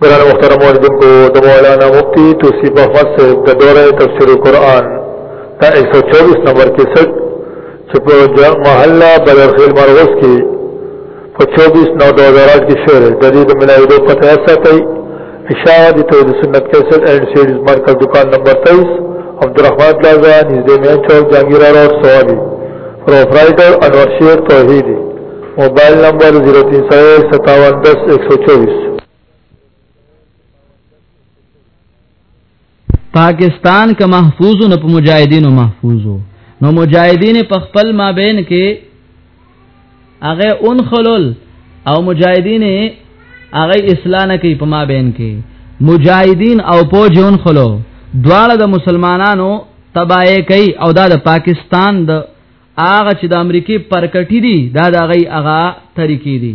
قرآن مختار موردن کو دا مولانا مفتی توسیب احمد سے دا دور تفسیر قرآن تا ایک سو چوبیس نمبر کے سٹ چې په محله بدرخیل مرغوس کې په 24 نو 2008 کې شعر د دې د ملایدو پته ساتي اشاره دي توحید سنت کیسل اینڈ سیریز مرکز دکان نمبر 23 عبدالرحمن پلازا نږدې مین چوک جهانگیر روډ سوابي پرپرایټر انور شیر توحیدی موبایل نمبر 03015710124 پاکستان که محفوظ نه په مجاهدینو محفوظو نو مجاهدین په خپل مابین کې هغه اون خلل او مجاهدین هغه اصلاح نه کوي په مابین کې مجاهدین او پوج اون خلو دواړه د مسلمانانو تباہی کوي او دا د پاکستان د هغه چې د امریکای پرکټی دي دا د هغه هغه طریقې دي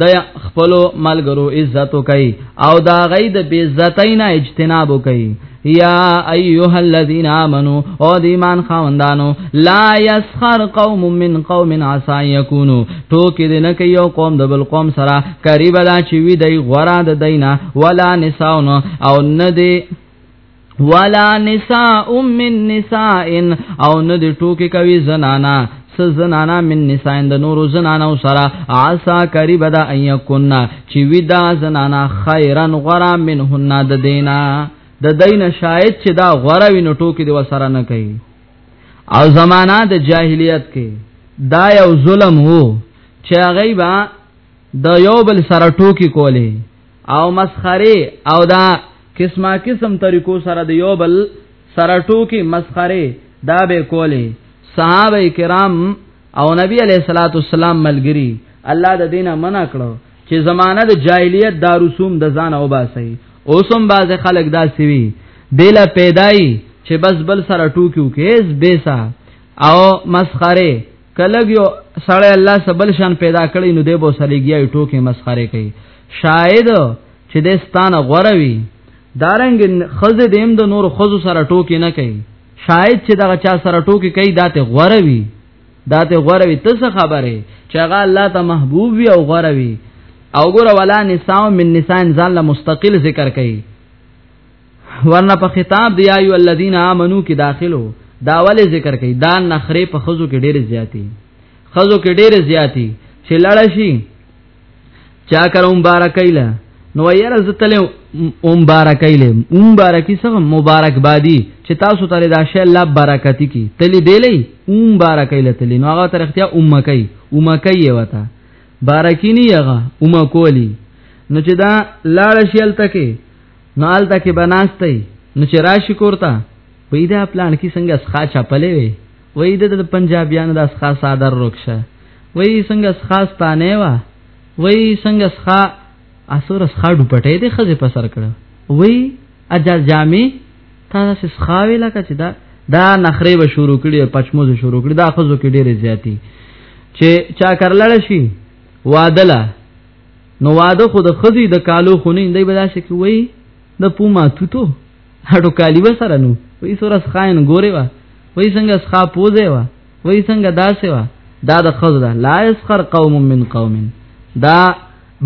د خپل ملګرو عزت کوي او دا غي د بی عزتۍ نه اجتناب کوي یا ایها الذین آمنو او د ایمان خوندانو لا یسخر قوم من قوم عسى یکونو ټوکی دینه کې یو قوم د بل قوم سره قریب لا چې وی دی غورا د دینه ولا نساونو او نه دی ولا نساء من نساء او نه دی ټوکی کوي زنانا س زنانا من نساء د نورو زنانو سره عسا قریب دا ان یکن چې ودا زنانا خیرن غرا منهن د دینا د دین شاید چې دا غره وینو ټوکی دی وسره نه کوي او زمانہ د جاهلیت کې دا یو ظلم وو چې هغه با د یو بل سره ټوکی کولی او مسخره او دا قسمه قسم طریقو سره د یو بل سره ټوکی مسخره دا به کولی صحابه کرام او نبی علیہ الصلوۃ والسلام ملګری الله د دینه منع کړو چې زمانہ د جاهلیت دا رسوم د ځان او باسي اوسم باز خلک دا سوي دله پیدای چې بس بل سره ټوکیو کې بیسا او مسخره کله یو سړی الله سبل شان پیدا کړی نو دی بو سلیګیای ټوکې مسخره کوي شاید چې د ستانه غوروي دارنګ خزه دیم د نور خزو سره ټوکې نه کوي شاید چې دغه چا سره ټوکې کوي داته غوروي داته غوروي ته څه خبره چې هغه الله ته محبوب وي او غوروي او ګور ولا نساء من نساء ځان له مستقل ذکر کوي ورنه په خطاب دی ایو الذین آمنو کې داخلو دا ولې ذکر کوي دا نخره په خزو کې ډېر زیاتی خزو کې ډېر زیاتی چې لړ شي چا کر مبارکایله نو یره زتل مبارکایله مبارکی سره مبارک بادی چې تاسو ته دا شی الله برکتی کی تلی دیلی مبارکایله تلی نو هغه ترختیا امکای امکای وتا بارکینی هغه امکولی نو چې دا لاړ شیل تکي نو آلته کې بناستي نو چې راشي کورته وې دا پلان کې څنګه ښا چپلې وي وې د پنجابیانو د ښا صادر روکشه وې څنګه ښا ستانه وا وې څنګه ښا اسور ښا ډوپټې دې خزه په سر کړو وې اجاز جامې تاسو ښا وی لکه چې دا دا نخرې به شروع کړي پچموز شروع کړي دا خزو کې ډېرې زیاتی چې چا کرلړ شي وادله نو واده خو د خزي د کالو خو نه دی بدا شي کوي د پوما توتو هټو کالی وسره نو وای سره خاين ګوره وا وای څنګه ښا پوزه وا وای څنګه داسه وا دا د خزو ده لا يسخر قوم من قوم دا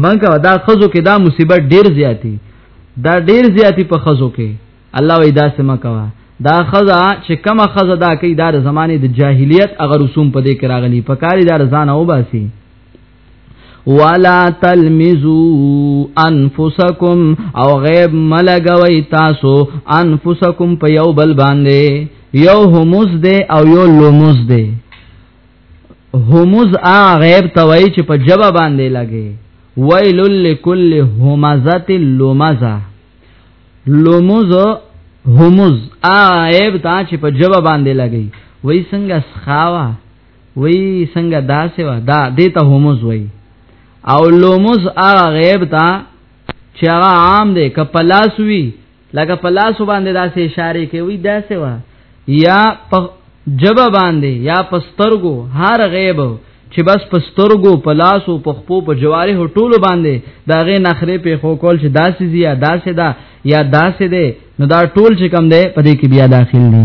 منګه دا خزو کې دا مصیبت ډیر زیاتی دا ډیر زیاتی په خزو کې الله وای دا سم کوا دا خزا چې کما خزا دا کوي دا د زمانه د جاهلیت اگر رسوم په دې کې راغلي په کاری دا ځان او باسي ولا تلمزوا انفسکم او غیب ملګوي تاسو انفسکم په یو بل باندې یو همز دے او یو لومز دے همز ا غیب توي چې په جبا باندې لګي ویل لکل همزه لومزه لومز همز ا غیب تا چې په جبا باندې لګي وای څنګه سخاوه وی څنګه داسې و دا دیته همز وی او لومز هغه غیب تا چې هغه عام دی ک پلاس وی لکه پلاس باندې داسې اشاره کوي داسې و یا په جب باندې یا پسترګو هر غیب چې بس پسترګو پلاسو پخپو په جواره ټولو باندې داغه نخره په خو کول چې داسې زیاده داسې دا یا داسې ده نو دا ټول چې کم ده په دې کې بیا داخل دي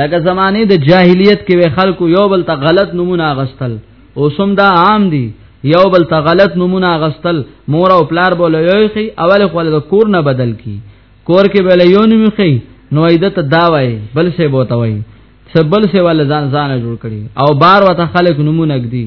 لکه زمانه د جاهلیت کې وی خلکو یو بل ته غلط نمونه غستل اوسم دا عام دي یو بل ته غلط نمونه غستل مور او پلار بوله یو خي اول خو د کور نه بدل کی کور کې بل یو نوم خي نو ایدت دا وای بل څه بوته وای سبل څه ول ځان ځان جوړ کړي او بار وته خلک نمونه ګدي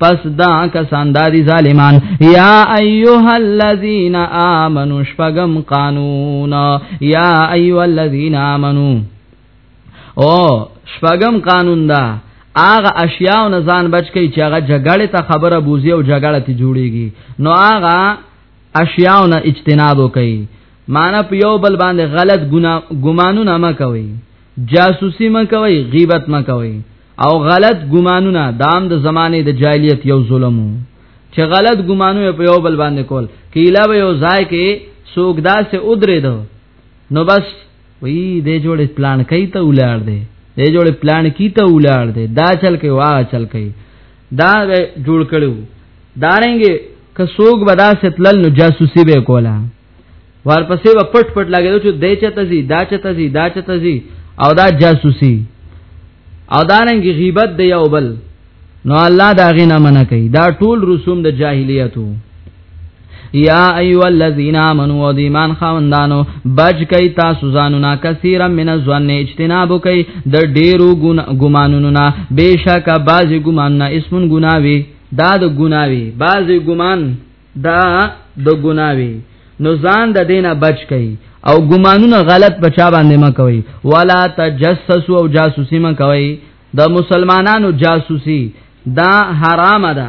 پس دا کسان دا دي ظالمان یا ایها الذین آمنو شپغم قانون یا ایها الذین آمنو او شپغم قانون دا هغه اشیاء او نزان بچ کی چې هغه جګړه ته خبره بوزي او جګړه ته جوړیږي نو هغه اشیاء نه اجتناب وکي معنا په یو بل باندې غلط ګمانونه مکوي جاسوسي مکوي غیبت مکوي او غلط ګمانونه دام د زمانه د جاهلیت یو ظلمو چې غلط ګمانونه په یو بل باندې کول کې علاوه یو ځای کې سوګدا سے ادرې دو نو بس وی دې جوړې پلان کوي ته ولار دې دې جوړې پلان کی ته ولار دې دا چل کې وا چل کې دا جوړ کړو دارنګ که سوګ بدا ستلل نو جاسوسي به کولا ورپسې به پټ پټ لګیدو چې دای چته زی دا چته زی دا چته زی او دا جاسوسي او دا رنګ غیبت دی یو بل نو الله دا غي نه منع کوي دا ټول رسوم د جاهلیتو یا ایو الذین آمنو و دیمان خواندانو بچ کئی تاسو زانونا کثیرا من الظن اجتنابو کئی د ډیرو ګمانونو نا بیشک بعضی ګمان نا اسمن ګناوی دا د ګناوی بعضی ګمان دا د ګناوي نو ځان د دینه بچ کئ او ګمانونه غلط بچا باندې ما کوي ولا تجسس او جاسوسي ما کوي د مسلمانانو جاسوسي دا حرام ده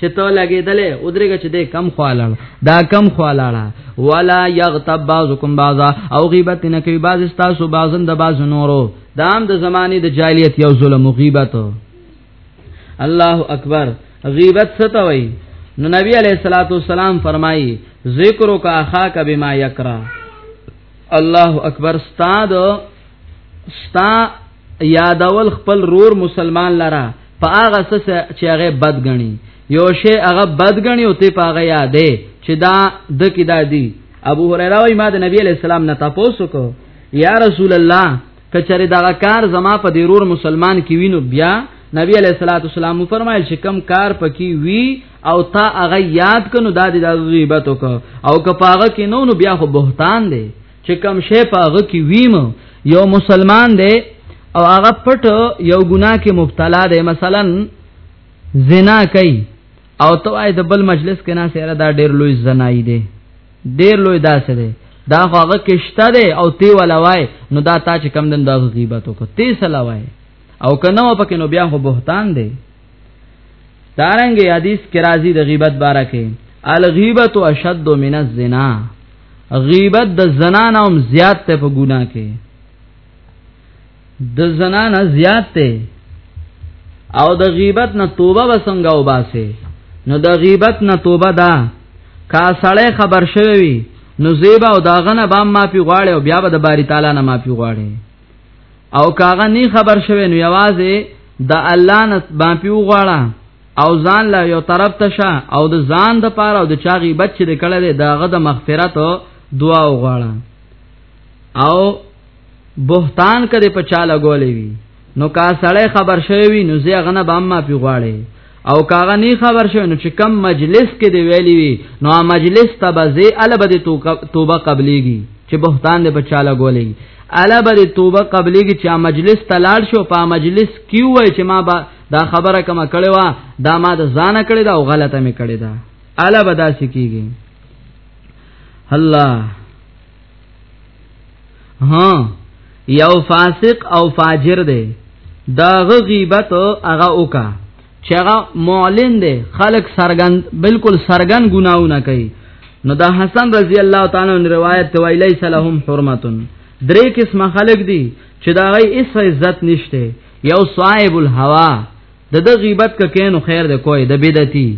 چې ته لګېدلې او درګه چې دې کم خوالاړ دا کم خوالاړه ولا یغتب بعضکم بعضا او غیبت نه کوي بعض تاسو بعضن د بعض نورو دام د زمانه د جاهلیت یو ظلم غیبت الله اکبر غیبت ستوي نو نبی علیہ الصلوۃ والسلام فرمایي ذکر کا اخا کا بما یکرا الله اکبر استاد ستا یادول خپل رور مسلمان لرا په هغه څه چې هغه بد غني یو شی هغه بد غني او ته په هغه یادې چې دا د کیدا دی ابو هريره وايي ما د نبی عليه السلام نه تاسو کو یا رسول الله کچره دا کار زما په ضرور مسلمان کې وینو بیا نبی علیہ الصلوۃ والسلام فرمایل چې کم کار پکې وی او تا هغه یاد کنو دا د غیبت وک او کپاغه کې نو نو بیا خو بهتان دی چې کم شی پاغه کې ویم یو مسلمان دی او هغه پټ یو ګناه کې مبتلا دی مثلا زنا کوي او ته وای د بل مجلس کې نه سره دا ډیر لوی زنای دی ډیر لوی داسې دی دا هغه کشته دی او تی ولا وای نو دا تا چې کم دن دا غیبت کو تی سلا وای او کنه و پکې نو بیا خو بهتان دی دارنګ حدیث کې راځي د غیبت باره کې الغیبت اشد من الزنا غیبت د زنا نه هم زیات ته په ګناه کې د زنانه زیات ته او د غیبت نه توبه وسنګ او باسه نو د غیبت نه توبه دا کا سړی خبر شوی وي نو زیبا او داغه نه بام مافي غواړي او بیا به د باری تعالی نه مافي غواړي او کاغه نی خبر شوی نو یوازې د الله نه مافي غواړه او ځان لا یو طرف ته شه او د ځان د پاره او د چا غیبت چې د کړه دغه د مغفرت دعا وغواړه او بهتان کده په چاله ګولې وی نو کا سړی خبر شوی نو زی غنه به ما پی غواړي او کاغه نه خبر شوی نو چې کم مجلس کې دی ویلی وی نو مجلس ته به زی البد توبه قبليږي چې بهتان دې په چاله ګولې البد توبه قبليږي چې مجلس ته لاړ شو په مجلس کې وای چې ما با دا خبره کما کړې وا دا ما د ځان کړې دا او غلطه مې کړې دا البد داسې کیږي الله ها یو فاسق او فاجر دی دا غیبت هغه وکا چې هغه معلن دی خلق سرګند بالکل سرګن ګناونه کوي نو دا حسن رضی الله تعالی عنہ روایت ته ویلی سلام حرمتن درې قسم خلق دي چې دا غي اس عزت نشته یو صاحب الهوا د د غیبت ک کینو خیر د کوی د بدعتي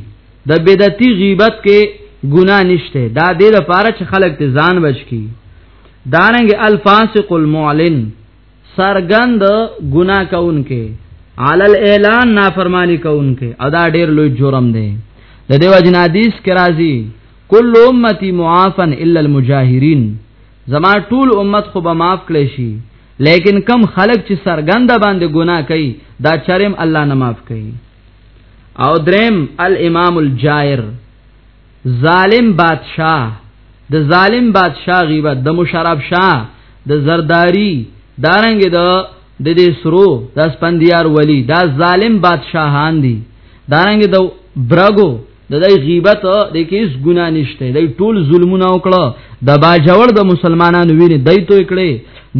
د بدعتي غیبت کې ګنا نشته دا دې د پاره چې خلک ته ځان بچ کی دارنګ الفاسق المعلن سرګند ګنا کونکي علی الاعلان نافرمانی کونکي ادا ډیر لوی جرم دی د دیو جن حدیث کې راځي کل امتی معافن الا المجاهرین زما ټول امت خو به معاف کړي شي لیکن کم خلق چې سرګند باندې ګناه کوي دا چرم الله نه معاف کوي او دریم الامام الجائر ظالم بادشاہ د ظالم بادشاہ غیبت د مشرف شاه د زرداری دارنګ د د دې سرو د اسپندیار ولی دا ظالم بادشاہان دي دارنګ د برګو د دې غیبت د کیس ګنا نشته د ټول ظلمونه وکړه د باجوړ د مسلمانانو ویني دای توې کړې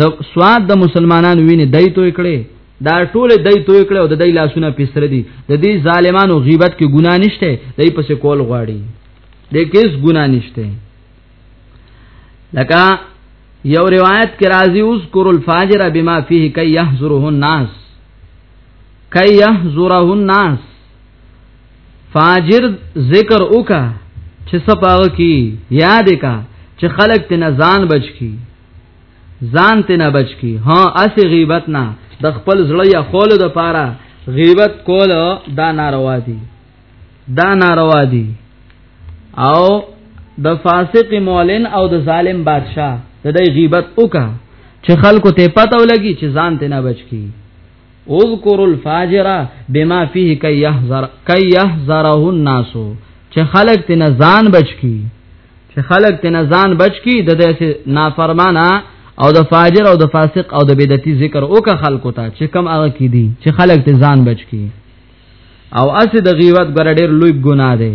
د سواد د مسلمانانو ویني دای توې کړې دا ټول دای توې کړې او د دې لاسونه پیسر دي د دې ظالمانو غیبت کې ګنا نشته دای پسې کول غواړي د کیس ګنا نشته لکه یو روایت کې راځي اوس کور الفاجر بما فيه کي يحذره الناس کي يحذره الناس فاجر ذکر وکا چې سپاغ کی یاد کا چې خلق ته نه ځان بچ کی ځان ته نه بچ کی ها اسی غیبت نه د خپل زړه یا خول د پاره غیبت کول دا ناروا دي دا ناروا دي او د فاسق مولن او د ظالم بادشاه د دې غیبت وکا چې خلکو ته پته ولګي چې ځان ته نه بچ کی اذکر الفاجر بما فيه کي يحذر کي يحذره الناس چې خلق تن ځان بچ کی چې خلق تن ځان بچ کی د دې نافرمانا او د فاجر او د فاسق او د بدعتي ذکر او که خلقو ته چې کم هغه کی دي چې خلق ته ځان بچ کی او اسه د غیبت ګر ډیر لوی ګناه دی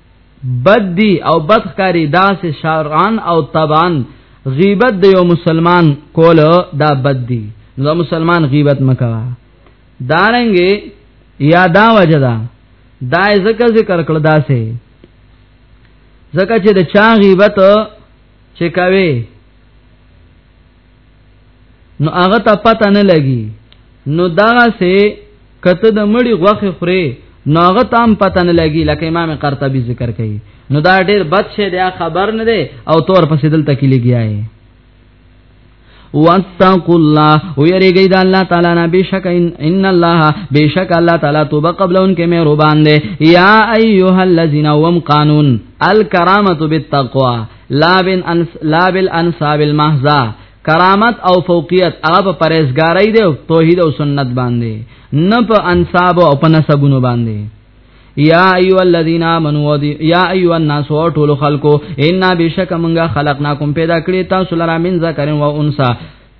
بد دی او بدخکاری داسې شرعن او طبعن غیبت د یو مسلمان کول دا بد دی نو مسلمان غیبت مکا دارنګ یا دا وجدا دا ذکر ذکر کړ داسې ځکه چې د چا غیبت چې کوي نو هغه ته پته نه لګي نو دا سه کته د مړي غوخه خوري نو هغه تام پته نه لګي لکه امام قرطبي ذکر کوي نو دا ډېر بد شي دا خبر نه دی او تور پسې دلته کې لګیاي واتقوا الله ويرګي د الله تعالی نه بشک ان الله بشک الله تعالی توبه قبل ان کې مې روبان دي یا ايها الذين وم قانون الکرامه بالتقوا لابن انس لابل انصاب المحزا کرامت او فوقیت هغه په پرهیزګاری دی او توحید او سنت باندې نه په انصاب او په نسبونو باندې یا ایو الذین آمنو یا ایو الناس او ټول خلکو ان بشک منګه خلقناکم پیدا کړی تاسو لرا من ذکر و انثى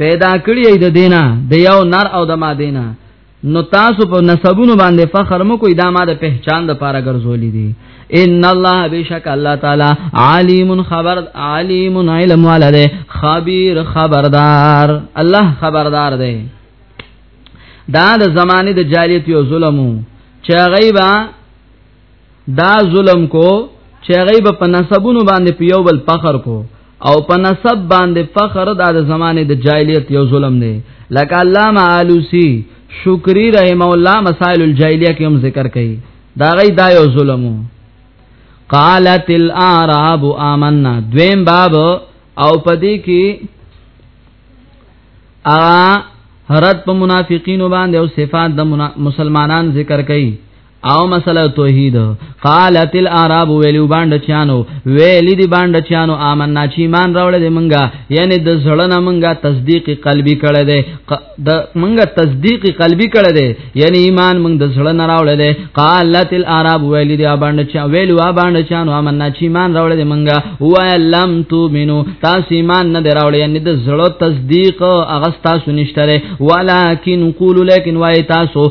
پیدا کړی د دینا د یو نر او د ما دینا نو تاسو په نسبونو باندې فخر مو کوی دا ما د پہچان د پاره ګرځولې دي ان الله بشک الله تعالی علیم خبر علیم علم ولده خبیر خبردار الله خبردار دی دا د زمانه د جالیت یو ظلمو چې غیبا دا ظلم کو چې غیب په نسبونو باندې پیو بل فخر کو او په نسب باندې فخر د د زمانه د جاهلیت یو ظلم دی لکه علامه علوسی شکری رحم الله مسائل الجاهلیه کې هم ذکر کړي دا غي دا یو ظلمو قالت الاعراب آمنا دویم باب او پدې کې ا رد په منافقینو باندې او صفات د مسلمانان ذکر کړي او مسله توحید قالت العرب ویلو باندې چانو ویلې دی باندې چانو آمنا چې ایمان راوړل دي مونږه یعنی د زړه مونږه تصدیق قلبي کړه دي د مونږه تصدیق قلبي کړه دي یعنی ایمان مونږ د زړه نه راوړل دي قالت العرب ویلې دی باندې چا ویلو باندې چانو آمنا چې ایمان راوړل دي مونږه هو لم تؤمنو تاسو ایمان نه دراوړل یعنی د زړه تصدیق هغه تاسو نشته ولکن قولوا لیکن وای تاسو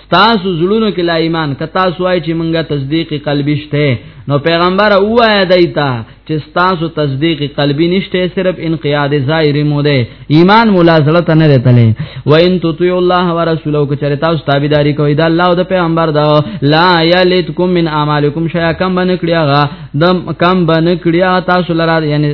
تاسو زړونو کې لا ایمان ک تاسو وای چې مونږه تصدیق قلبی شته نو پیغمبر وایا دایتا چې تاسو تصدیق قلبی نشته صرف انقیاد ظاهر مو ده ایمان مولا زړه ته نه رتلې و ان تطیع الله ورسولو ک چرتا تاسو تابعداري کوي دا الله او د پیغمبر دا لا یلتکم من اعمالکم شیا کم بنکړیا غا دم کم بنکړیا تاسو لرا یعنی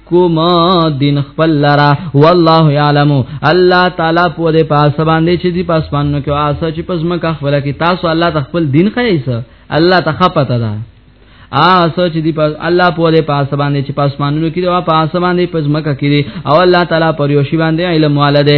کوما دین خپل لرا والله یعلم الله تعالی په دې پاس باندې چې دی پاس باندې کې آسه چې پس مکه خپل کې تاسو الله تخپل دین خیسه الله تخپته ده آسو چې دی پس الله په دې پاس باندې چې پاس مانونو کې دی او پاس باندې پس مکه کې دی او الله تعالی پر یوشي باندې علم والده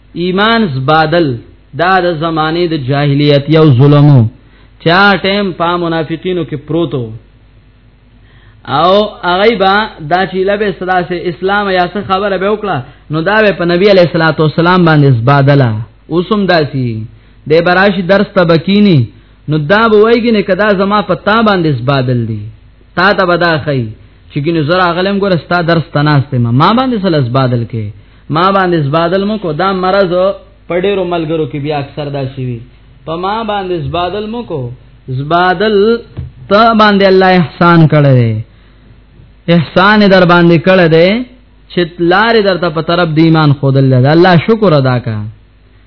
ایمان زبادل دا د زمانه د جاهلیت یو ظلمو چا ټیم په منافقینو کې پروتو او هغه با دا چې لبه سلاسه اسلام یا څه خبره به وکړه نو دا به په نبی علیہ الصلوۃ والسلام باندې زبادله اوسم داسي د براشي درس تبکینی نو دا به وایګی نه کدا زما په تا باندې زبادل دی تا ته بدا خی چې ګینه زرا غلم ګور ستا درس تناسته ما ما باندې سلس بادل کې ما باندې زبادل مو کو دا مرز په ډیرو ملګرو کې بیا اکثر دا شي وي په ما باندې زبادل مو کو زبادل ته باندې الله احسان کړی احسان در باندې کړی دی چې لارې درته په طرف د ایمان خودل ده الله شکر ادا کړه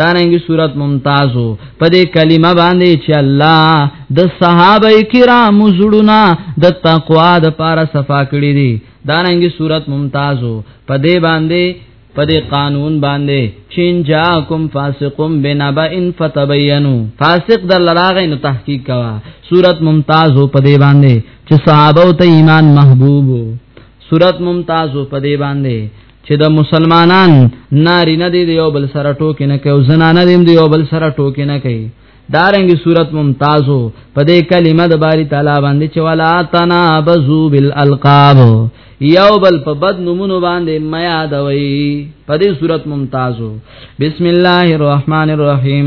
داننګي صورت ممتازو په دې کلمه باندې چې الله د صحابه کرامو زړونه د تقوا د پاره صفا کړی دي داننګي صورت ممتازو په دې باندې په دې قانون باندې چین جاکم فاسقم بنبا ان فتبینوا فاسق در لراغې نو تحقیق کوا صورت ممتازو په دې باندې چې صحابه ته ایمان محبوب صورت ممتازو په دې باندې چې د مسلمانان ناری نه دی د یو بل سره ټوک نه کوي او زنانه دیم د یو بل سره ټوک نه کوي دارنګي صورت ممتازو په دې کلمه د باری تعالی باندې چې ولا تنابزو بالالقاب یو بل په بد نمونو باندې میا دوي په دې صورت ممتازو بسم الله الرحمن الرحیم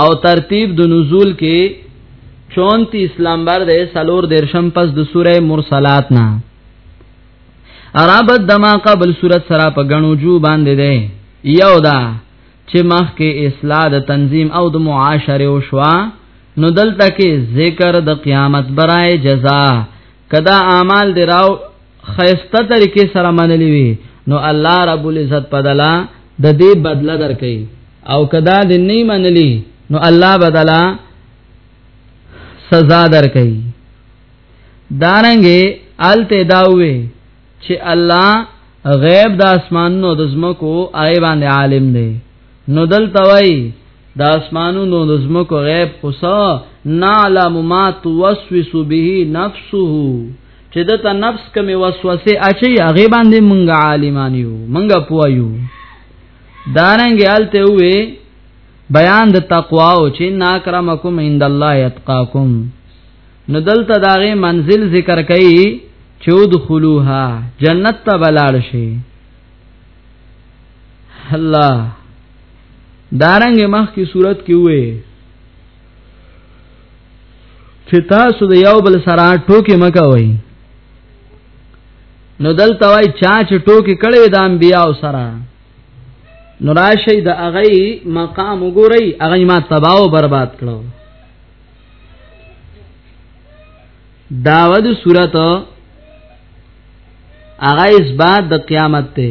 او ترتیب د نزول کې 34 لمبر ده سلور درشم پس د سوره مرسلات نه عربت دما قبل صورت سره په غنو جو باندې ده یو دا چې مخ کې اصلاح د تنظیم او د معاشره او شوا نو دلته کې ذکر د قیامت برای جزا کدا اعمال دراو خیسته طریقې سره منلې وي نو الله رب العزت پدلا د دې بدله درکې او کدا دې نه منلې نو الله بدلا سزا درکې دارنګې الته داوي چې الله غیب د اسمانونو د زمکو آی باندې عالم دی نو دل توي د اسمانونو د زمکو غیب خو نعلم ما توسوس به نفسه چې د ته نفس کوم وسوسه اچي هغه باندې مونږه عالمان یو مونږه پوایو دارنګ آلته وې بیان د تقوا او چې ناکرمکم عند الله یتقاکم نو دلته داغه منزل ذکر کړي چود خلوها جنت ته بلال شي الله دارنګ مخ کی صورت کې وې چې تاسو د یو بل سره ټوکې مکوئ نو دلته وای چا چې ټوکې کړې د انبیاو سره نو راشي د هغه مقام وګورئ هغه ما تباہ او برباد کړو داود صورت هغه اس بعد د قیامت ته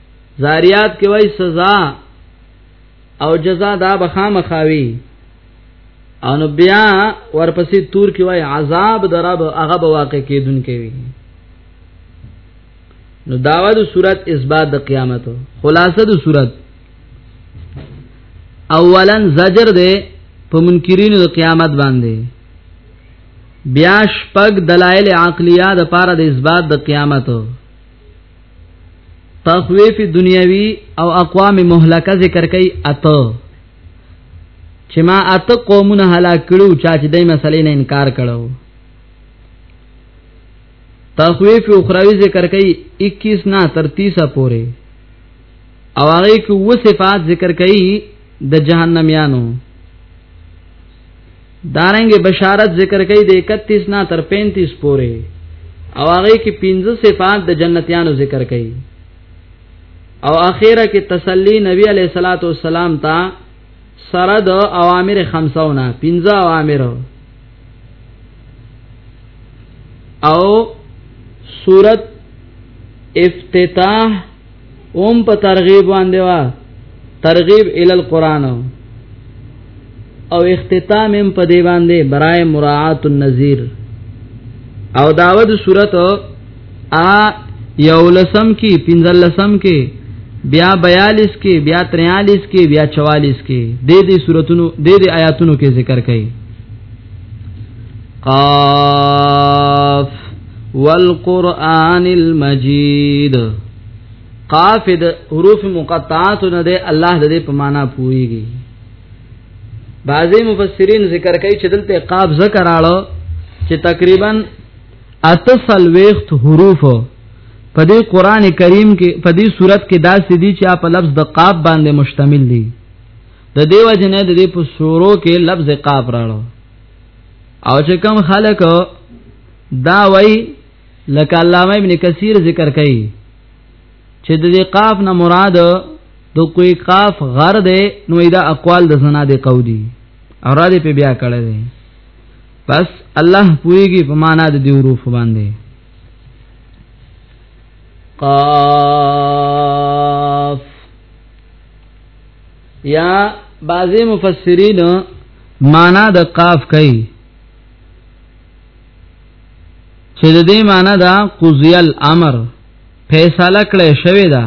زاریات کې وای سزا او جزا دا بخامه خاوي او نو بیا ورپسې تور کې وای عذاب درب هغه به واقع کېدون کوي نو داوا د صورت اثبات د قیامت خلاصه د صورت اولا زجر ده په منکرینو د قیامت باندې بیا شپږ دلایل عقلیه د پاره د اثبات د قیامت تخویف دنیوي او اقوام مهلکه ذکر کوي اته چې ما اته قومونه هلاک کړو چا چې دای مسلې نه انکار کړو تخویف اخروی ذکر کوي 21 نه تر 30 پورې او هغه کې و صفات ذکر کوي د جهنميانو دارنګ بشارت ذکر کوي د 31 نه تر 35 پورې او هغه کې 15 صفات د جنتیانو ذکر کوي او اخیره کې تسلی نبی علیہ الصلوۃ والسلام ته سره د اوامر خمسونه 15 اوامر او صورت افتتاح اوم په ترغیب باندې وا ترغیب ال القران او اختتام هم په دی باندې برای مراعات النذیر او داود صورت ا یولسم کی پنځلسم کی بیا 42 کې بیا 43 کې بیا 44 کې د دې سوراتونو د دې آیاتونو کې ذکر کړي قاف والقران المجید قاف د حروف مقطعات نه ده الله د دې په معنا پويږي بعضی مفسرین ذکر کوي چې دلته قاف ذکر اړه چې تقریبا اتصل ویخت حروف په دې قران کریم کې په دې صورت کې داسې دي چې په لفظ د قاف باندې مشتمل دي د دیو جنې د دې په سورو کې لفظ قاف راړو او چې کم خلق دا وای لکه علامه ابن کثیر ذکر کوي چې د دې قاف نه مراد د کوی قاف غر دی نو دا اقوال د زنا دی قودی او را دې په بیا کړه دی پس الله پویږي په معنا د دې حروف باندې قاف یا بعضی مفسرین معنا د قاف کوي چې د دې معنا دا قضی الامر فیصله کړې شوې ده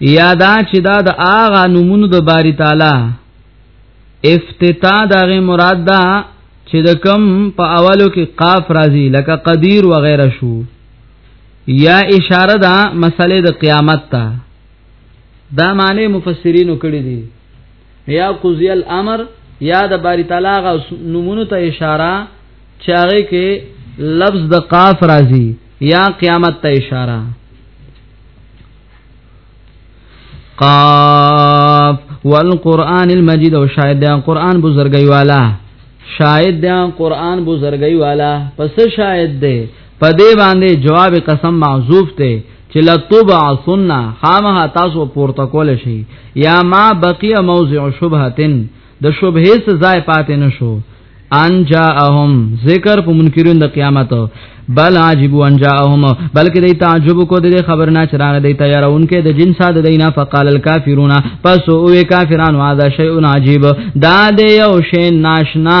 یادا چې دا د آغا نمونو د باری تعالی افتتاح دغه مراد ده چې د کم په اولو کې قاف راځي لکه قدیر وغیرہ شو یا اشاره ده مسله د قیامت ته دا معنی مفسرینو کړی دی یا قضی الامر یا د باری تعالی غ نمونه ته اشاره چاغه کې لفظ د قاف راځي یا قیامت ته اشاره قاف والقران المجید او شاید د قران بزرګی والا شاید د قران بزرګی والا پس شاید ده په دې باندې جواب قسم معذوف ته چې لطبع سننا خامها تاسو پورته کول شي یا ما بقي موضع شبهتن د شبهه سزا پاتې نشو ان جاءهم ذکر په منکرون د قیامت بل عجب ان جاءهم بلکې دې تعجب کو دې خبر نه چرانه دې تیارون کې د جن ساده دینا فقال الکافرون پس او کافرانو هذا شیء عجیب دا دې یو شی ناشنا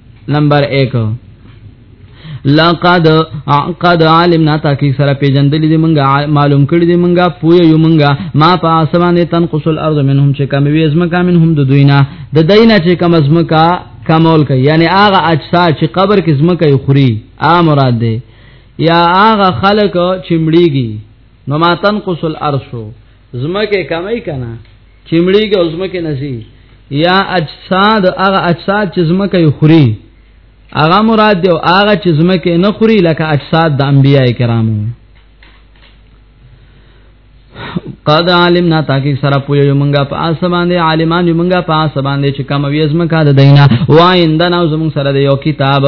نمبر 1 لقد قد علمنا تاکي سره پیجندلې دي مونږه معلوم کړې دي مونږه پوي یو مونږه ما په اسمانه تنقص الارض منهم چې کم وي ازمکا منهم د دوینا د دینه چې کم ازمکا کمول کوي یعنی هغه اجسا چې قبر کې ازمکا یو خوري ا مراد ده یا هغه خلق چې مړیږي نو ما تنقص الارض زمکه کمای کنه چمړیږي او زمکه نسی یا اجساد هغه اجساد چې زمکه یې خوري هغه مراد دی او هغه چې زمکه نه خوري لکه اجساد د انبیای کرامو قد علمنا تاکي سره پوي یمنګه په اس باندې عالمان یمنګه په اس باندې چې کوم ویزم کا د دینه وایندنه زمون سره د یو کتاب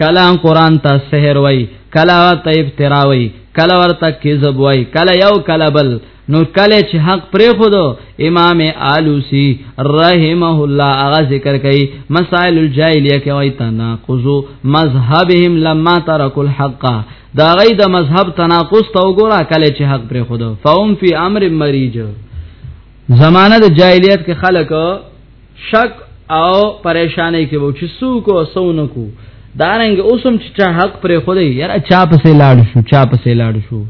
کلا قران ته سحر وای کلا ته افترا وای کلا ورته کذب وای کلا یو کلا بل نو کله چې حق پرې خودو امام آلوسی رحمه الله هغه ذکر کوي مسائل الجاهلیه کې وای تناقض مذهبهم لما ترک الحق دا غي د مذهب تناقض ته وګوره کله چې حق پرې خودو فهم فی امر مریج زمانه د جاهلیت کې خلک شک او پریشانې کې وو چې څوک او څونه کو دارنګ اوسم چې چا حق پر خو دی یاره چا پسې لاړ شو چا پسې لاړ شو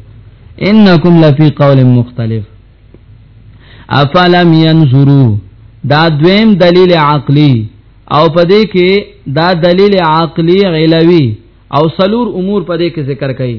انکم لفی قول مختلف افلم ينظروا دا دویم دلیل عقلی او پدې کې دا دلیل عقلی علوی او سلور امور پدې کې ذکر کړي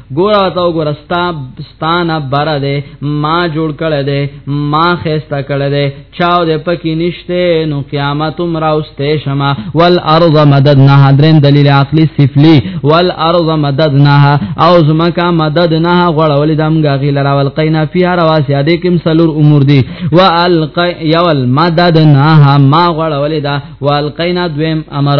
ګور او تا ګور ستا ستانه بر ده ما جوړ کړه ده ما خسته کړه ده چاو ده پکې نشته نو قیامت هم راوسته شمه والارض مددناها درن دلیل عقلی سفلی والارض مددناها او زمکا مددناها غړول دم غغی لرا والقینا فیها رواسیا دې کوم سلور امور دي والق یول مددناها ما غړول دا والقینا دویم امر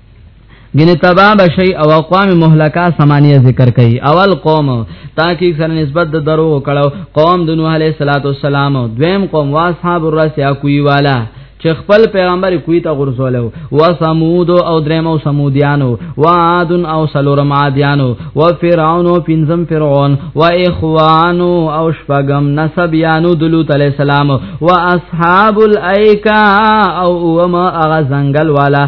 ګنې تبا بشي او اقوام مهلکا سمانیه ذکر کوي اول قوم تاکي سره نسبت د درو کړه قوم د نوح عليه السلام دویم قوم واصحاب الرس یا کوي والا چې خپل پیغمبر کوی ته غرزولو و سمود او درمو سمودیانو و عاد او سلورم عادیانو و فرعون او پنزم فرعون و اخوان او شپغم نسبیانو دلوت علی السلام و اصحاب الایکا او وما اغه زنګل والا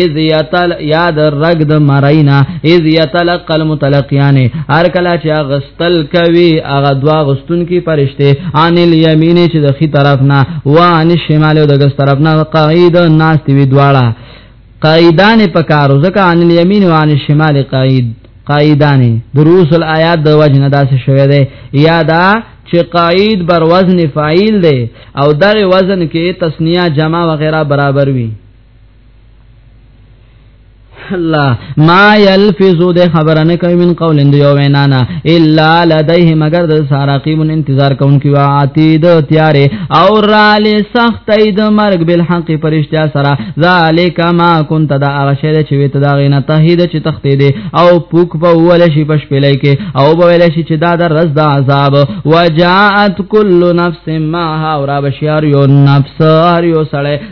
اذ یتل یاد رګ د مرینا اذ یتلق المتلقیان هر کله چې غستل کوي هغه دوا غستون کې فرشته ان الیمین چې د خي طرف نه و ان شمال او د ګس طرف نه قاعده ناس دی دواړه قاعدان په کارو ځکه ان الیمین او ان شمال قاعد قاعدان دروس الایات د وجنه داسې شوی دی یادا چې قاعد بر وزن فاعل دی او در وزن کې تسنیه جمع وغیرہ برابر وي الله ما يلفظ ده خبر نه کوي من قول اند یو وینا نه الا لديه مگر د ساراقيب انتظار کوونکی وا عتید تیارې او را لې سخت اید مرګ بل حق پرشتیا سره ذالک ما كنت دا هغه شی چې وې ته دا غینه تهید چې تختې دي او پوک په ول شي پښ پلې کې او به ول شي چې دا د رز د عذاب وجاءت كل نفس ما ها اور بشيار یو نفس یو سړی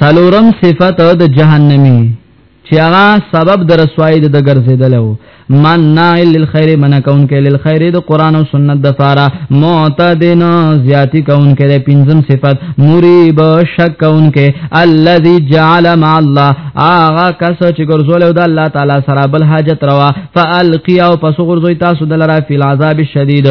سلورم صفت د جهنمی چې هغه سبب د رسوایی د ګرځیدل وو من نائل للخير من کون کې للخير د قران او سنت د فارا معتدن زیاتی کون کې د پنځم صفت مریب شک کون کې الذي جعل مع الله اغه کس چې ګرځول د الله تعالی سره بل حاجت روا فالقي او پس ګرځوي تاسو دلرا فی العذاب الشدید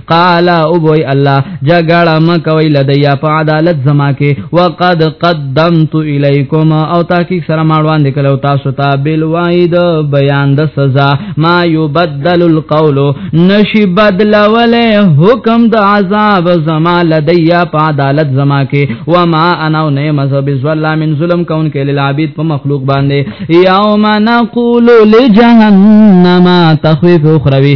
قال او بوي الله جګړه مکوي لدیا په عدالت زما کې وقد قدمت الیکم او تحقیق سره ماړوان دکلو تاسو ته بل واید بیان د سزا ما یبدل القول نشی بدلول حکم د عذاب زما لدیا په عدالت زما کې و ما انا نه مذهب ظلم من ظلم کون کې للعبید په مخلوق باندې یوم نقول لجهنم تخفیف اخروی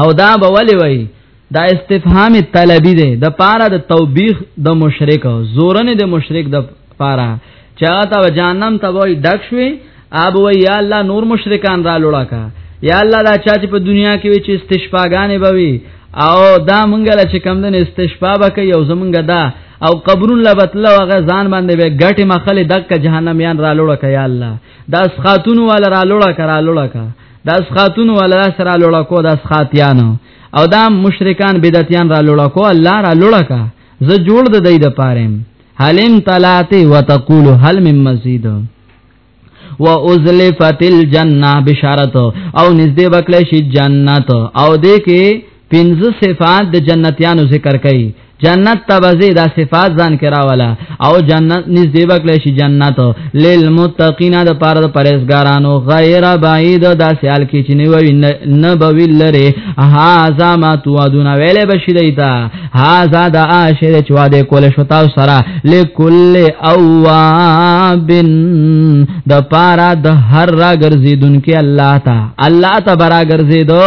او دا به ولې وای دا استفهام طلبی دی د پاره د توبیخ د مشرک زورن د مشرک د پاره چاته جهنم ته وای ډک شوی اب وای یا الله نور مشرکان را لوړا کا یا الله دا چا چې په دنیا کې وی چې استشفاګانې بوي او دا مونږ له چې کم دن استشفا وکي او زمونږ دا او قبرون لبتله وغه ځان باندې به ګټه مخله دک جهنم یان را لوړا کا یا الله دا سخاتون والا را لوړه کرا لوړه کا دا سخاتون والا سره لوړه کو دا سخاتیان او دا مشرکان بدعتیان را لوړه کو الله را لوړه کا زه جوړ د دې د پاره حلم تلاته وتقول هل من مزید و ازلفت الجنه بشارت او نږدې وکړې شي جنت او دې کې پنځه صفات د جنتیانو ذکر کړي جنت تبزه دا صفات ځان کرا والا او جنت نږدې وکړي شي جنت للمتقین د پاره د پرهیزګارانو غیر بعید دا سیال کې چې نیوي نه بوي لره هاذا ما توعدون ویلې بشی دیتا هاذا دا عاشر چې واده کول شو تاسو سره لکل اوابن د پاره د هر را ګرځیدونکو الله تا الله تبارک ګرځیدو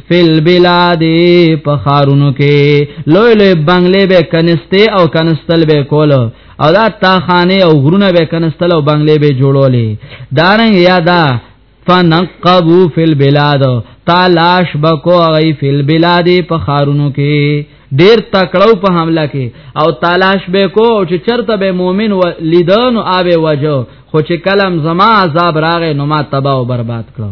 فل بلاد په خارونو کې لوی لوی بنگلې به کنسته او کنستل به کول او دا تا خانه او غرونه به کنستل او بنگلې به جوړولې دارنګ یادا فنقبو فی البلاد تالاش بکو غی فی البلاد په خارونو کې ډیر تکړو په حمله کې او تالاش به کو چې چرته به مؤمن و لیدن او اوبه وجو خو چې کلم زما عذاب راغې نو ما تباہ او برباد کړو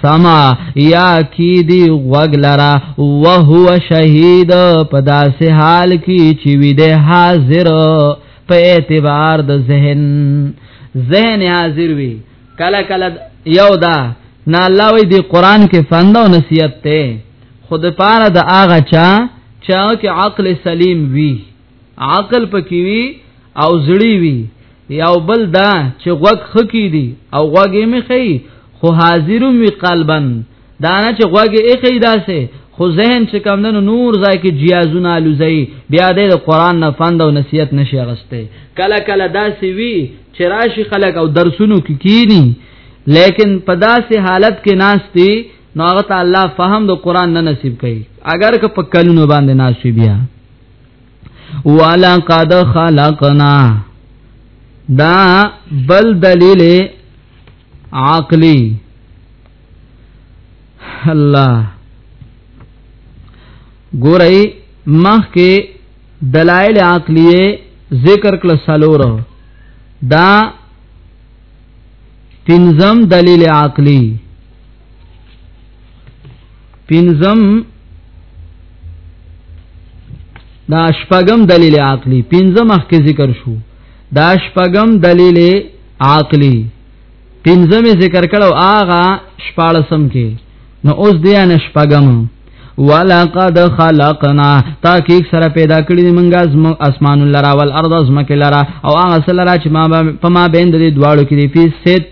سما یا کی دی غوګ لرا وهو شهید په داسې حال کې چې وی ده حاضر په اعتبار د ذهن ذهن حاضر وی کله کله یو دا نه الله وی دی قران کې فند او نصیحت ته خود پاره د اغه چا چا کې عقل سلیم وی عقل پکې وي او زړی وي یو بل دا چې غوږ خکی دي او غوږ یې مخې خو حاضرم وی قلبن دا نه چې غوږ یې خې داسې خو ذهن چې کم دنو نور ځای کې جیازونه لوزي بیا د قران نه فند او نصیحت نشي غسته کله کله داسې وی چې راشي خلک او درسونو کې کینی لیکن په داسې حالت کې ناشتي نو هغه ته الله فهم د قران نه نصیب کړي اگر که په کلونو باندې ناشي بیا ولقد خلقنا دا بل دلیل عقلی الله ګورئ مخ کې دلایل عقلیه ذکر کړه سلور دا پنځم دلیل عقلی پنځم دا شپږم دلیل عقلی پنځم مخ کې ذکر شو دا شپږم دلیل عقلی پنځم ذکر کړو آغا شپاړسم کې نو اوس دی ان شپږم ولقد خلقنا تاکي سره پیدا کړی دی منګه زم اسمان لرا والارض زمک لرا او هغه سره چې ما په ما بین د دواړو کې دی فی ست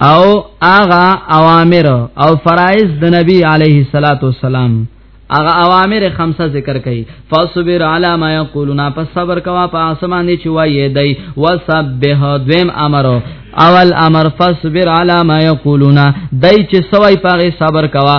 او اغا اوامر او فرائض د نبی علیه الصلاۃ والسلام اغا اوامر خمسه ذکر کړي فصبر علی ما یقولون پس صبر کوا په اسمان دی چې وایي دی وسبح دویم امر اول امر فصبر علی ما یقولون دای چې سوای پاره صبر کوا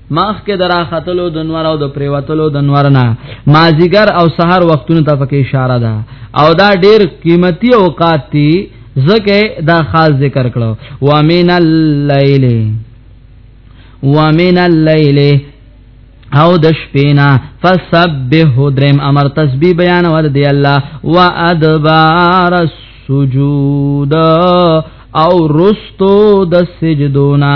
ماخ کې درا خطلو د نور او د پریوتلو د نور نه مازیګر او سحر وختونو ته پکې اشاره ده او دا ډیر قیمتي اوقات دي زکه دا خاص ذکر کړو وامن الليل وامن الليل او د شپینا فسبح درم امر تسبیح بیان ور دی الله وادبار السجود او رستو د سجدونا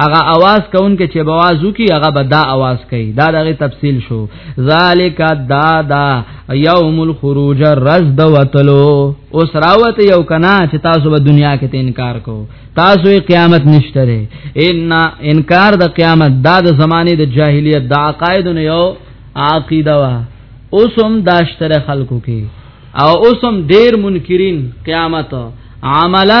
هغه आवाज کونکي چې بوازو کی هغه به دا आवाज کوي دا دغه تفصیل شو ذالک دادا یوم الخروج رز د وتلو اوس راوت یو کنا چې تاسو به دنیا کې ته انکار کو تاسو یې قیامت نشته ره ان انکار د قیامت دا د زمانه د جاهلیت د عقاید نه یو عقیده وا اوس هم داشتره خلکو کې او اوس هم ډیر منکرین قیامت عملا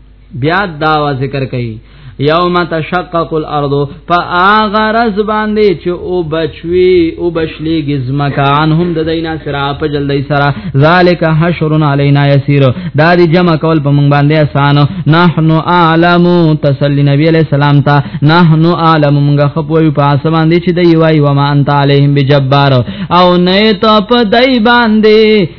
بیا دا ذکر کوي یوم تشقق الارض فاغرز باندې چې او بچوي او بشلي گزمکا عنهم د دینا سرا په جلدی سرا ذالک حشر علینا یسیر دا دی جمع کول په مونږ باندې آسان نحنو اعلم تسلی نبی علیہ السلام ته نحنو اعلم مونږ خپوي په اسمان دي چې دی وای و ما انت علیهم بجبار او نه ته په دای باندې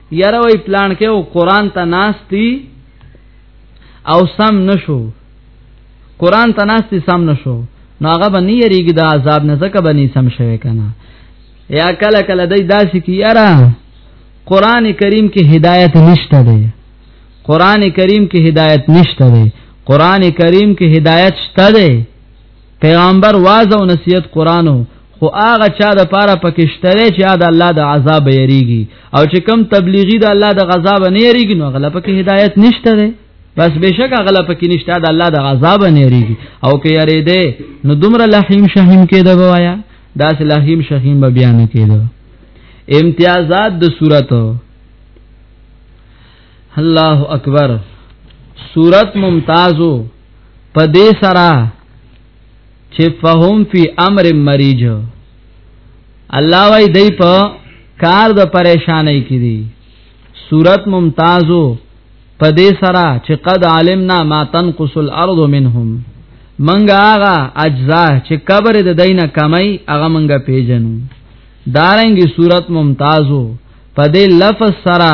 یاره وای پلان کې او قران ته ناشتي او سم نشو قران ته ناشتي سم نشو نو هغه باندې یریږي د عذاب نه زکه باندې سم شوی کنه یا کله کله دای داسې کی یاره قران کریم کې هدایت نشته دی قران کریم کې هدایت نشته دی قران کریم کې هدایت شته دی پیغمبر واز او نصیحت قران خو هغه چا د پاره پکشتره چې دا الله د عذاب یریږي او چې کم تبلیغی د الله د غضب نه یریږي نو غلا پکې هدایت نشته ده بس بشک غلا پکې نشته د الله د غضب نه یریږي او کې یری ده نو دومره لحیم شهیم کې ده وایا دا چې لحیم شهیم به بیان کېده امتیازات د صورت الله اکبر صورت ممتازو په دې سره چې فهم فی امر مریج الله وای دی په کار د پریشانای کې دي صورت ممتازو په دې سره چې قد علمنا ما تنقص الارض منهم منګه هغه اجزا چې قبر د دینه کمای هغه منګه پیژنو دارنګي صورت ممتازو په دې لفظ سره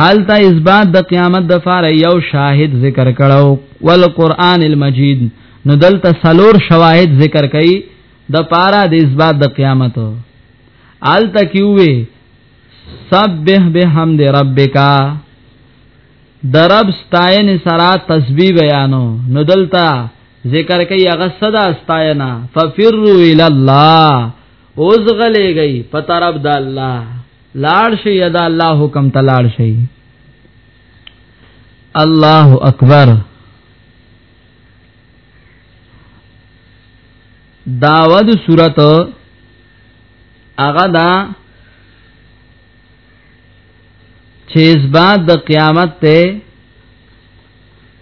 حالتا اثبات د قیامت د فار یو شاهد ذکر کړو ول قران المجید نو دلته سلور شواهد ذکر کړي د پارا د اثبات د قیامت آل تکیوي سبح بحمد ربک درب ستاین سرا تسبیح بیانو نو دلته ذکر کوي هغه صدا ستاینا ففروا الى الله اوس غلېږي په طرف د الله لاړ شي دا الله حکم ته لاړ شي الله اکبر داود صورت هغه دا چې اس بعد د قیامت ته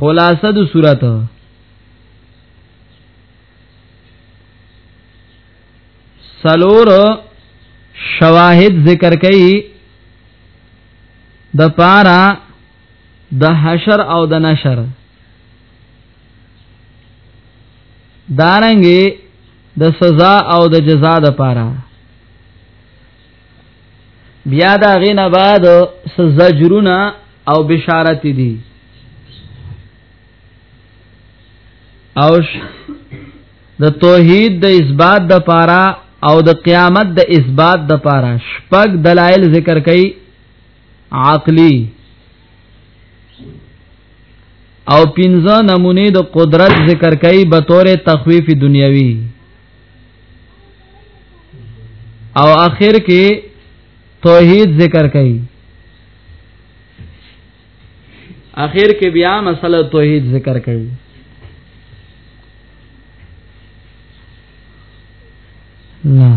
خلاصه د صورت سلور شواهد ذکر کړي د پارا د حشر او د نشر دارنګي د سزا او د جزا د پارا بیا دا غینا بعد سزجرونه او بشارت دي او د توحید د اثبات د پاره او د قیامت د اثبات د پاره شپږ دلایل ذکر کړي عقلی او پنځه نمونه د قدرت ذکر کړي به تور تخویف دنیوي او اخر کې توحید ذکر کړي اخر کې بیا مسله توحید ذکر کړي لا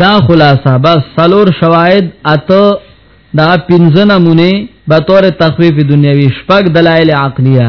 دا خلاصہ بس سلور شواهد اته دا پنځه نمونه به تور تخفیف دنیوي شپږ دلایل عقلیه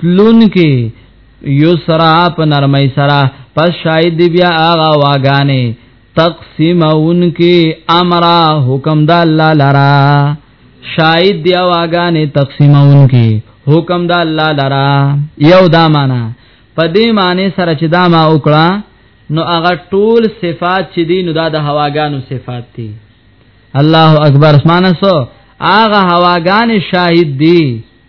تلونکي یسرا په نرمۍ سره پس شاید دی بیا آغا واغانې تقسیمون کې امر حکم د الله لرا شاید دی واغانې تقسیمون کې حکم د الله لرا یو دا معنا په دې معنی سره چې دا ما وکړه نو هغه ټول صفات چې دي نو دا د هواګانو صفات دي الله اکبر اسمانه سو هغه هواګان شاهد دي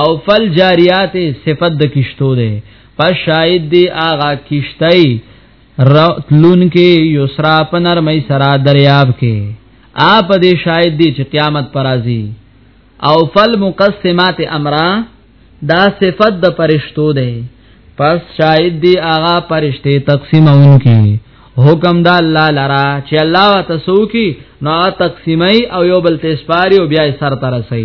او فل جاریات صفت د کشتو ده پس شاید دی آغا کشتای رتلون کې یسرا په نرمۍ سرا دریاب کې اپ دې شاید دی چې قیامت پر راځي او فل مقسمات امرا دا صفت د پرشتو ده پس شاید دی آغا پرشته تقسیمون کې حکم دا الله لرا چې الله تاسو کی نو تقسیمای او یو بل تسپاری او بیا سر تر سي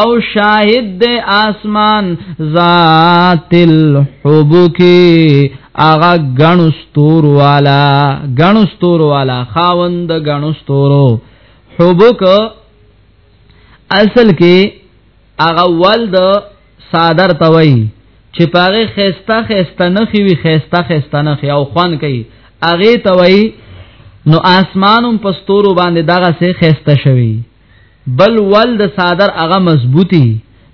او شاهد د اسمان ذات الحبک اغا غنو ستور والا غنو ستور والا خاوند غنو ستورو حبک اصل کې اغا ولد صادر توي چې پاره خيستا خيستا نه خوي خيستا خيستا نه خي او خوان کوي اغه توي نو اسمانم پستورو باندې دغه سه خيستا شوی بل ول د صادر هغه مضبوطی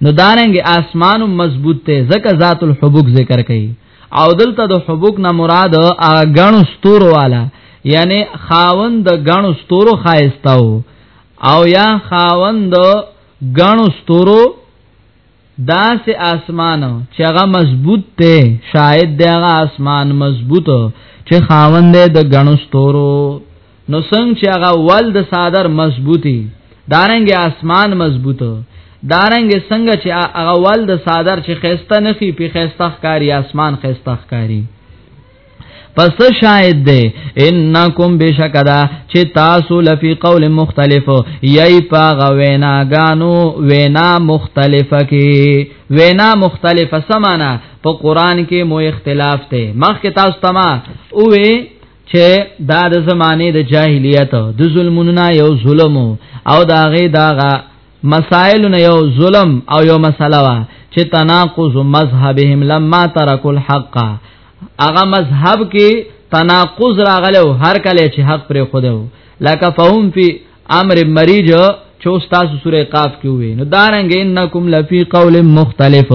نو دارنګ اسمان مضبوط ته زکه ذات الحبوک ذکر کړي او دلته د حبوک نه مراد هغه غنو ستور والا یعنی خاوند د غنو ستورو خایستاو او یا خاوند د غنو ستورو دا سه اسمان چې هغه مضبوط ته شاید دی هغه اسمان مضبوط چې خاوند د غنو ستورو نو څنګه چې هغه ول د صادر مضبوطی دارنګ اسمان مضبوط دارنګ څنګه چې هغه ول د صادر چې خيسته نخي په خيسته ښکاری اسمان خيسته ښکاری پس شاید دی انکم بشکدا چې تاسو لفی قول مختلف یی پاغه ویناګانو وینا مختلفه کې وینا مختلفه سمانا په قران کې مو اختلاف ته مخ کې تاسو تما اوې چې دا د زمانه د جاهلیت د ظلمونو یو ظلم او دا غي داغه مسائل نه یو ظلم او یو مسله وا چې تناقض مذهبهم لما ترک الحق هغه مذهب کې تناقض راغلو هر کله چې حق پر خودو لکه فهم فی امر مریج چې استاد سوره قاف کې وي نو دارنګ انکم لفی قول مختلف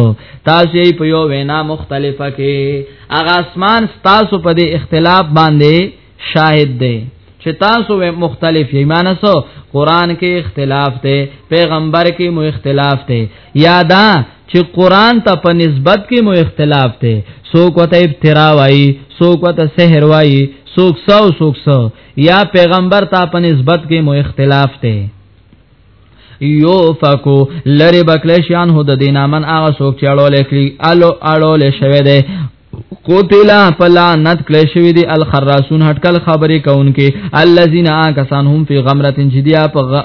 تاسو په یو وینا مختلفه کې اغه اسمان تاسو په دې اختلاف باندې شاهد دی چې تاسو و مختلف ایمانه سو قران کې اختلاف دی پیغمبر کې مو اختلاف دی یادا چې قران ته په نسبت کې مو اختلاف دی سوک وته ابترا وای سوک وته سحر وای سوک سو سوک سو یا پیغمبر ته په نسبت کې مو اختلاف دی یو فکو لری بکلیشان هو د دینامن هغه سوک چې اړول کړي الو اړول شوی دی قوتلا فلا نت کړی شوی دی الخراسون هټکل خبرې کونکي الذين کسان هم فی غمرت جدیا په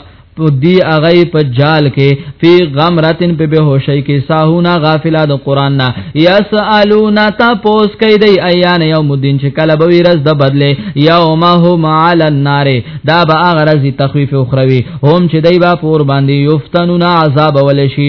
دی اغه په جال کې فی غمرتن په بهوشی کې ساهونا غافلا د قران نه یسالون تپوس کوي دی ایان یوم الدین چې کله به ورځ د بدله یوم هم علی النار دا به اغه ورځ تخفیف اخروی هم چې دی با پور باندې یفتنون عذاب ولشي